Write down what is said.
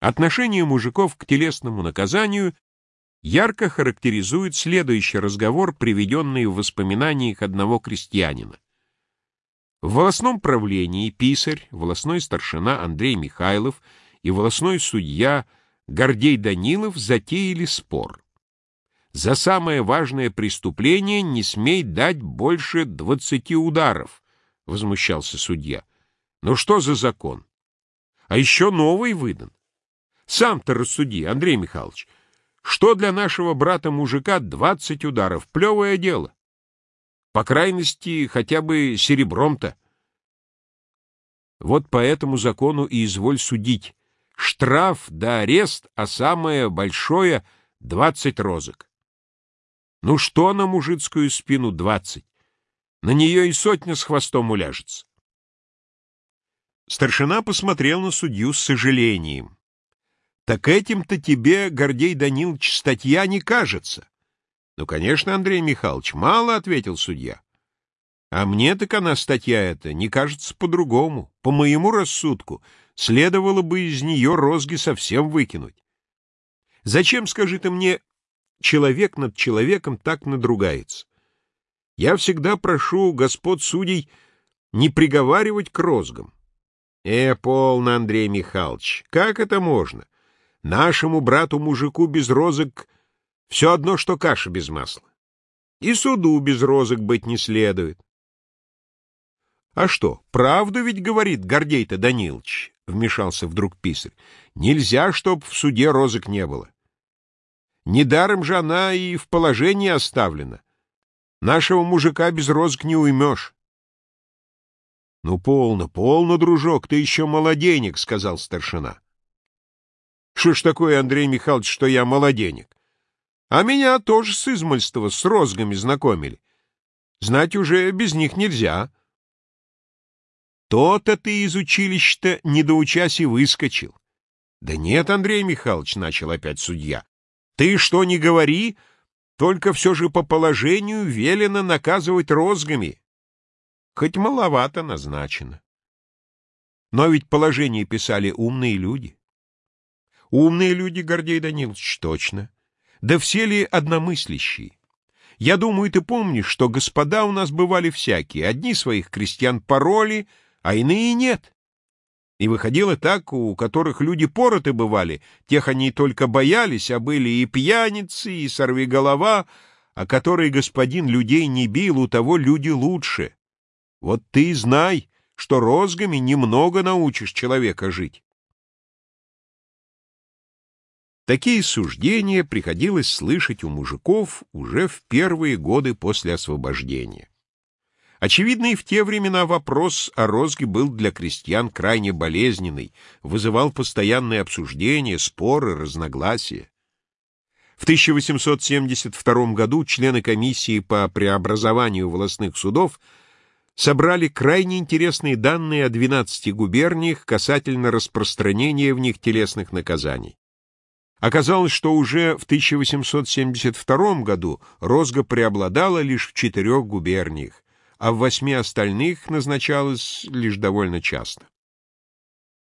Отношение мужиков к телесному наказанию ярко характеризует следующий разговор, приведенный в воспоминаниях одного крестьянина. В волосном правлении писарь, волосной старшина Андрей Михайлов и волосной судья Гордей Данилов затеяли спор. За самое важное преступление не смей дать больше двадцати ударов, — возмущался судья. Ну что за закон? А еще новый выдан. Сам-то рассуди, Андрей Михайлович, что для нашего брата-мужика двадцать ударов? Плевое дело. По крайности, хотя бы серебром-то. Вот по этому закону и изволь судить. Штраф да арест, а самое большое — двадцать розок. Ну что на мужицкую спину двадцать? На нее и сотня с хвостом уляжется. Старшина посмотрел на судью с сожалением. Так этим-то тебе, Гордей Данилович, статья не кажется. Ну, конечно, Андрей Михайлович, мало, — ответил судья. А мне так она, статья эта, не кажется по-другому. По моему рассудку, следовало бы из нее розги совсем выкинуть. Зачем, скажи ты мне, человек над человеком так надругается? Я всегда прошу господ судей не приговаривать к розгам. Э, полно, Андрей Михайлович, как это можно? Нашему брату-мужику без розок все одно, что каша без масла. И суду без розок быть не следует. А что, правду ведь говорит Гордей-то Данилович, вмешался вдруг писарь. Нельзя, чтоб в суде розок не было. Недаром же она и в положении оставлена. Нашего мужика без розок не уймешь. — Ну, полно, полно, дружок, ты еще молоденек, — сказал старшина. — Что ж такое, Андрей Михайлович, что я молоденек? А меня тоже с измольства, с розгами знакомили. Знать уже без них нельзя. То-то ты из училища не доучась и выскочил. Да нет, Андрей Михайлович, — начал опять судья, — ты что не говори, только все же по положению велено наказывать розгами. Хоть маловато назначено. Но ведь положение писали умные люди. Умные люди, Гордей Данилович, точно. Да все ли одномыслящие? Я думаю, ты помнишь, что господа у нас бывали всякие. Одни своих крестьян пороли, а иные нет. И выходило так, у которых люди пороты бывали, тех они только боялись, а были и пьяницы, и сорвиголова, а который господин людей не бил, у того люди лучше. Вот ты и знай, что розгами немного научишь человека жить. Такие суждения приходилось слышать у мужиков уже в первые годы после освобождения. Очевидно, и в те времена вопрос о розге был для крестьян крайне болезненный, вызывал постоянные обсуждения, споры, разногласия. В 1872 году члены комиссии по преобразованию волостных судов собрали крайне интересные данные о 12 губерниях касательно распространения в них телесных наказаний. Оказалось, что уже в 1872 году розга преобладала лишь в четырех губерниях, а в восьми остальных назначалось лишь довольно часто.